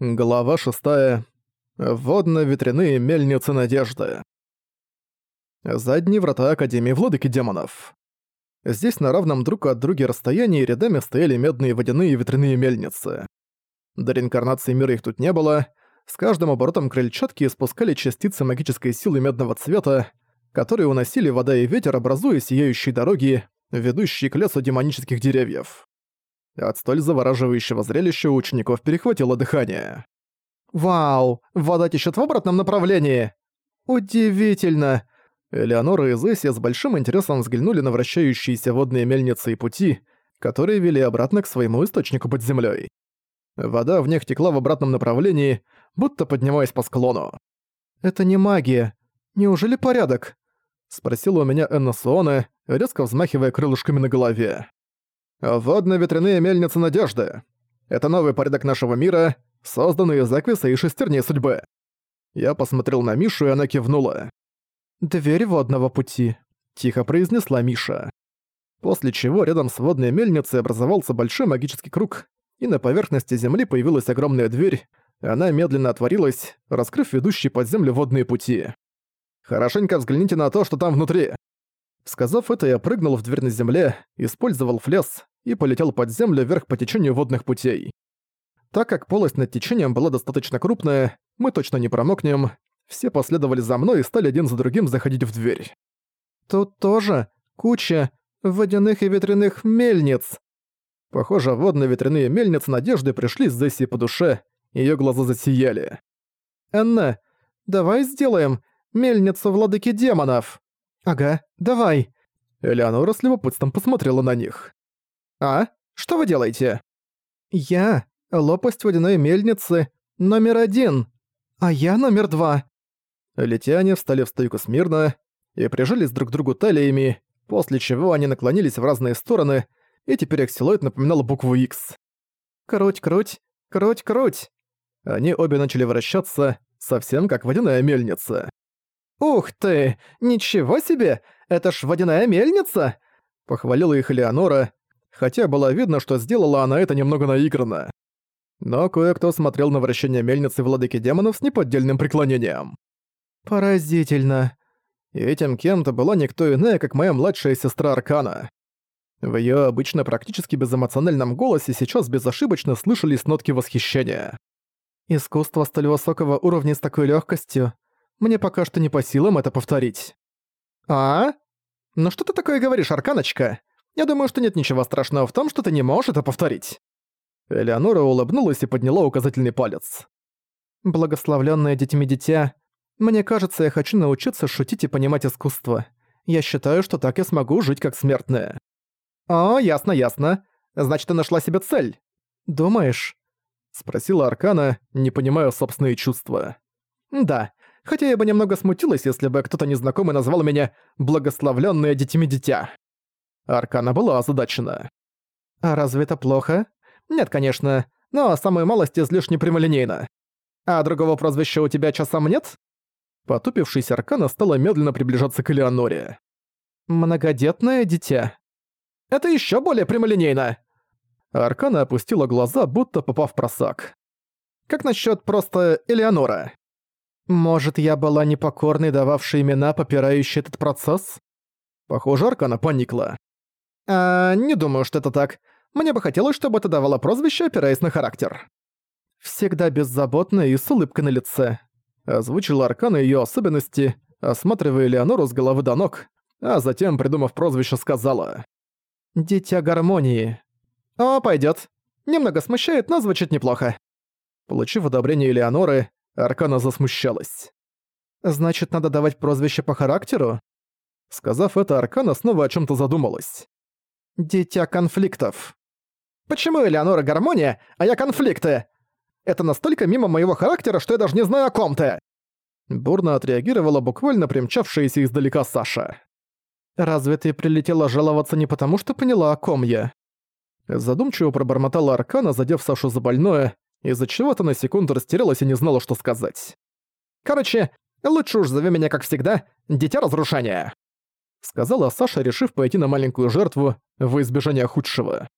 Глава 6. Водно-ветряные мельницы надежды. Задние врата Академии Владыки Демонов. Здесь на равном друг от друга расстоянии рядами стояли медные водяные и ветряные мельницы. До реинкарнации мира их тут не было. С каждым оборотом крыльчатки испускали частицы магической силы медного цвета, которые уносили вода и ветер, образуя сияющие дороги, ведущие к лесу демонических деревьев. От столь завораживающего зрелища у учеников перехватило дыхание. «Вау! Вода течет в обратном направлении! Удивительно!» Элеонора и Зесия с большим интересом взглянули на вращающиеся водные мельницы и пути, которые вели обратно к своему источнику под землей. Вода в них текла в обратном направлении, будто поднимаясь по склону. «Это не магия. Неужели порядок?» — спросила у меня Энна Суоне, резко взмахивая крылышками на голове. Водно-ветряные мельницы надежды. Это новый порядок нашего мира, созданный из Аквиса и шестерней судьбы. Я посмотрел на Мишу, и она кивнула. «Дверь водного пути», — тихо произнесла Миша. После чего рядом с водной мельницей образовался большой магический круг, и на поверхности земли появилась огромная дверь, она медленно отворилась, раскрыв ведущие под землю водные пути. «Хорошенько взгляните на то, что там внутри». Сказав это, я прыгнул в дверь на земле, использовал флес и полетел под землю вверх по течению водных путей. Так как полость над течением была достаточно крупная, мы точно не промокнем, все последовали за мной и стали один за другим заходить в дверь. Тут тоже куча водяных и ветряных мельниц. Похоже, водно-ветряные мельницы Надежды пришли с Зесси по душе, её глаза засияли. «Энна, давай сделаем мельницу владыки демонов!» «Ага, давай!» Элеонора с любопытством посмотрела на них. «А? Что вы делаете?» «Я — лопасть водяной мельницы номер один, а я номер два». Летяне встали в стойку смирно и прижались друг к другу талиями, после чего они наклонились в разные стороны, и теперь их силуэт напоминал букву X. «Круть, круть, круть, круть!» Они обе начали вращаться, совсем как водяная мельница. «Ух ты! Ничего себе! Это ж водяная мельница!» Похвалила их Леонора, хотя было видно, что сделала она это немного наигранно. Но кое-кто смотрел на вращение мельницы владыки демонов с неподдельным преклонением. «Поразительно!» И этим кем-то была никто иная, как моя младшая сестра Аркана. В её обычно практически безэмоциональном голосе сейчас безошибочно слышались нотки восхищения. «Искусство столь высокого уровня с такой лёгкостью мне пока что не по силам это повторить». «А? Ну что ты такое говоришь, Арканочка? Я думаю, что нет ничего страшного в том, что ты не можешь это повторить». Элеонора улыбнулась и подняла указательный палец. «Благословлённое детьми дитя, мне кажется, я хочу научиться шутить и понимать искусство. Я считаю, что так я смогу жить как смертная». «О, ясно, ясно. Значит, ты нашла себе цель». «Думаешь?» — спросила Аркана, не понимая собственные чувства. «Да, хотя я бы немного смутилась, если бы кто-то незнакомый назвал меня «благословлённое детьми дитя». Аркана была озадачена. «А разве это плохо?» «Нет, конечно, но самой малости излишне прямолинейно. А другого прозвища у тебя часом нет?» Потупившись Аркана стала медленно приближаться к Элеоноре. «Многодетное дитя?» «Это ещё более прямолинейно!» Аркана опустила глаза, будто попав в просак. «Как насчёт просто Элеонора?» Может, я была непокорной, дававшей имена, попирающей этот процесс? Похоже, Аркана поникла. А, не думаю, что это так. Мне бы хотелось, чтобы это давало прозвище, опираясь на характер. Всегда беззаботно и с улыбкой на лице. Озвучила Аркана её особенности, осматривая Леонору с головы до ног, а затем, придумав прозвище, сказала. «Дитя гармонии». «О, пойдёт. Немного смущает, но звучит неплохо». Получив одобрение Леоноры, Аркана засмущалась. «Значит, надо давать прозвище по характеру?» Сказав это, Аркана снова о чем то задумалась. «Дитя конфликтов». «Почему Элеонора гармония, а я конфликты? Это настолько мимо моего характера, что я даже не знаю о ком ты!» Бурно отреагировала буквально примчавшаяся издалека Саша. «Разве ты прилетела жаловаться не потому, что поняла, о ком я?» Задумчиво пробормотала Аркана, задев Сашу за больное, из-за чего-то на секунду растерялась и не знала, что сказать. «Короче, лучше уж зови меня, как всегда, Дитя Разрушения», сказала Саша, решив пойти на маленькую жертву во избежание худшего.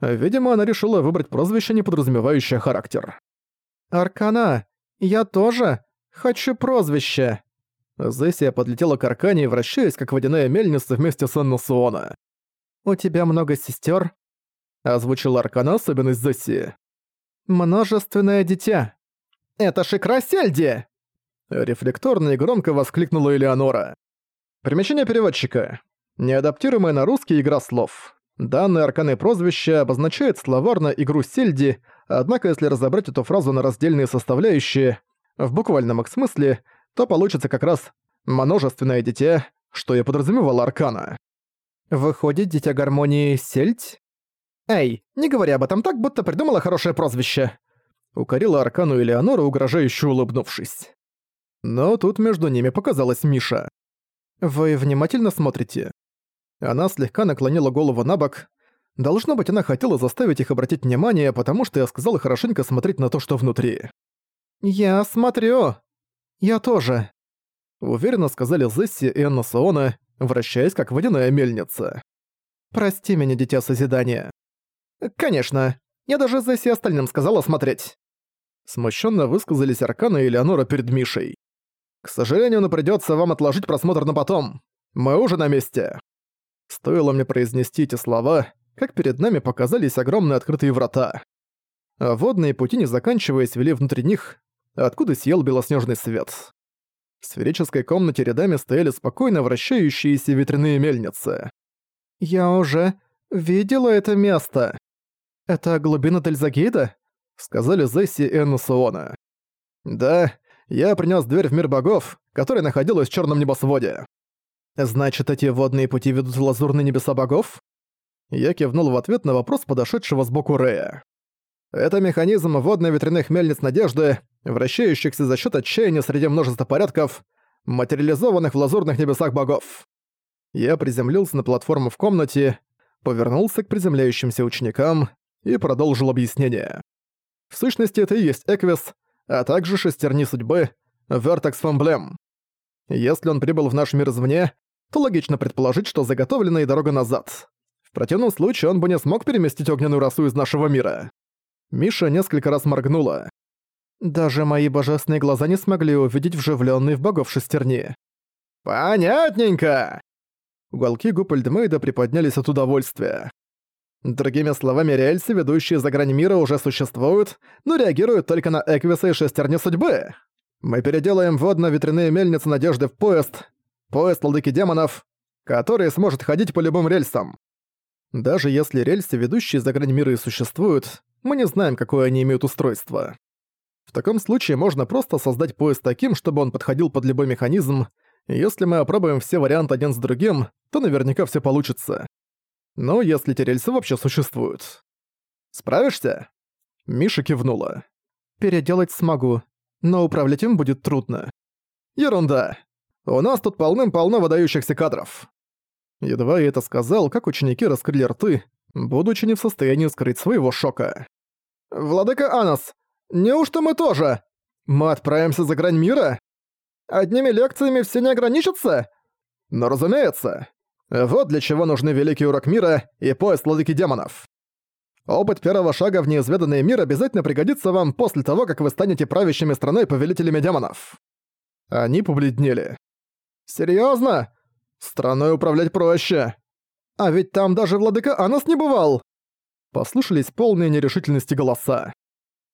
Видимо, она решила выбрать прозвище, не подразумевающее характер. «Аркана, я тоже хочу прозвище!» Зессия подлетела к Аркане, вращаясь, как водяная мельница вместе с Анна. «У тебя много сестер? озвучила Аркана особенность Зессии. «Множественное дитя». «Это Шикрасельди!» Рефлекторно и громко воскликнула Элеонора. Примечание переводчика. Неадаптируемая на русский игра слов. Данное арканы прозвище обозначает словарно игру сельди, однако если разобрать эту фразу на раздельные составляющие, в буквальном их смысле, то получится как раз «множественное дитя», что и подразумевало аркана. Выходит, дитя гармонии сельдь? Эй, не говори об этом так, будто придумала хорошее прозвище. Укорила Аркану Элеонора, угрожающе улыбнувшись. Но тут между ними показалась Миша. «Вы внимательно смотрите?» Она слегка наклонила голову на бок. Должно быть, она хотела заставить их обратить внимание, потому что я сказала хорошенько смотреть на то, что внутри. «Я смотрю!» «Я тоже!» Уверенно сказали Зесси и Анна Саона, вращаясь как водяная мельница. «Прости меня, дитя Созидания». «Конечно. Я даже Зесси остальным сказала смотреть». Смущенно высказались Аркана и Леонора перед Мишей. К сожалению, но придётся вам отложить просмотр на потом. Мы уже на месте. Стоило мне произнести эти слова, как перед нами показались огромные открытые врата. А водные пути, не заканчиваясь, вели внутри них, откуда сиял белоснежный свет. В сферической комнате рядами стояли спокойно вращающиеся ветряные мельницы. «Я уже видела это место. Это глубина Дельзагейда?» — сказали Зесси и Эннусуона. «Да, я принес дверь в мир богов, которая находилась в черном небосводе. Значит, эти водные пути ведут в лазурные небеса богов? Я кивнул в ответ на вопрос подошедшего сбоку Рея. Это механизм водно-ветряных мельниц надежды, вращающихся за счет отчаяния среди множества порядков, материализованных в лазурных небесах богов. Я приземлился на платформу в комнате, повернулся к приземляющимся ученикам и продолжил объяснение. В сущности, это и есть Эквис, а также шестерни судьбы Вертекс Фамблем. Если он прибыл в наш мир извне, то логично предположить, что заготовлена и дорога назад. В противном случае он бы не смог переместить огненную расу из нашего мира. Миша несколько раз моргнула. Даже мои божественные глаза не смогли увидеть вживленный в богов шестерни. «Понятненько!» Уголки губ Эльдмейда приподнялись от удовольствия. Другими словами, рельсы, ведущие за грань мира, уже существуют, но реагируют только на Эквиса и Шестерни Судьбы. Мы переделаем водно-ветряные мельницы Надежды в поезд, поезд Ладыки Демонов, который сможет ходить по любым рельсам. Даже если рельсы, ведущие за грань мира, и существуют, мы не знаем, какое они имеют устройство. В таком случае можно просто создать поезд таким, чтобы он подходил под любой механизм, и если мы опробуем все варианты один с другим, то наверняка все получится. Ну, если эти рельсы вообще существуют. Справишься? Миша кивнула. Переделать смогу, но управлять им будет трудно. Ерунда. У нас тут полным-полно выдающихся кадров. Едва я это сказал, как ученики раскрыли рты, будучи не в состоянии скрыть своего шока. «Владыка Анас, неужто мы тоже? Мы отправимся за грань мира? Одними лекциями все не ограничатся? Но разумеется, вот для чего нужны Великий Урок Мира и Пояс Владыки Демонов. Опыт первого шага в неизведанный мир обязательно пригодится вам после того, как вы станете правящими страной повелителями демонов. Они побледнели. Серьезно? Страной управлять проще. А ведь там даже владыка Анос не бывал. Послышались полные нерешительности голоса.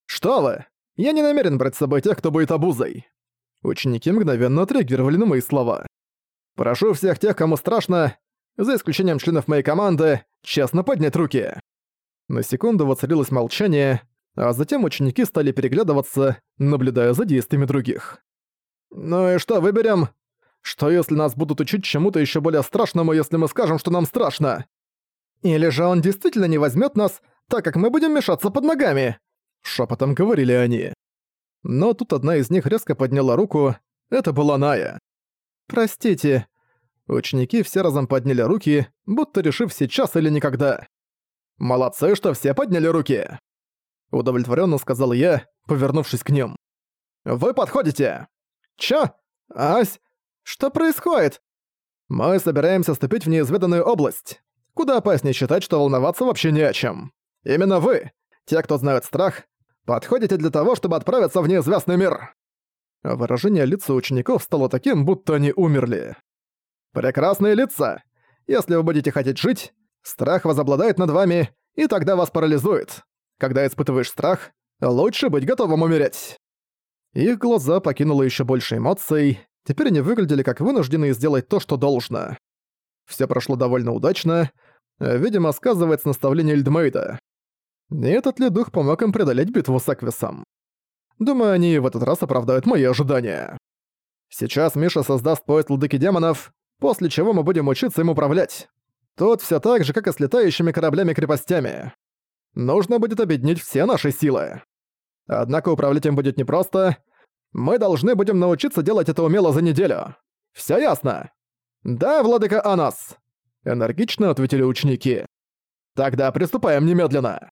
Что вы? Я не намерен брать с собой тех, кто будет обузой. Ученики мгновенно отреагировали на мои слова. Прошу всех тех, кому страшно, за исключением членов моей команды, честно поднять руки». На секунду воцарилось молчание, а затем ученики стали переглядываться, наблюдая за действиями других. «Ну и что выберем? Что если нас будут учить чему-то еще более страшному, если мы скажем, что нам страшно? Или же он действительно не возьмет нас, так как мы будем мешаться под ногами?» Шепотом говорили они. Но тут одна из них резко подняла руку, это была Ная. «Простите». Ученики все разом подняли руки, будто решив сейчас или никогда. «Молодцы, что все подняли руки!» Удовлетворенно сказал я, повернувшись к ним. «Вы подходите!» «Чё? Ась? Что происходит?» «Мы собираемся вступить в неизведанную область. Куда опаснее считать, что волноваться вообще не о чем. Именно вы, те, кто знают страх, Подходите для того, чтобы отправиться в неизвестный мир!» Выражение лица учеников стало таким, будто они умерли. «Прекрасные лица! Если вы будете хотеть жить, страх возобладает над вами, и тогда вас парализует. Когда испытываешь страх, лучше быть готовым умереть!» Их глаза покинуло еще больше эмоций, теперь они выглядели как вынужденные сделать то, что должно. Все прошло довольно удачно, видимо, сказывается наставление Эльдмейда. Не этот ли дух помог им преодолеть битву с Аквисом? Думаю, они в этот раз оправдают мои ожидания. Сейчас Миша создаст поезд ладыки демонов, после чего мы будем учиться им управлять. Тут все так же, как и с летающими кораблями-крепостями. Нужно будет объединить все наши силы. Однако управлять им будет непросто. Мы должны будем научиться делать это умело за неделю. Все ясно? Да, владыка Анас. Энергично ответили ученики. Тогда приступаем немедленно.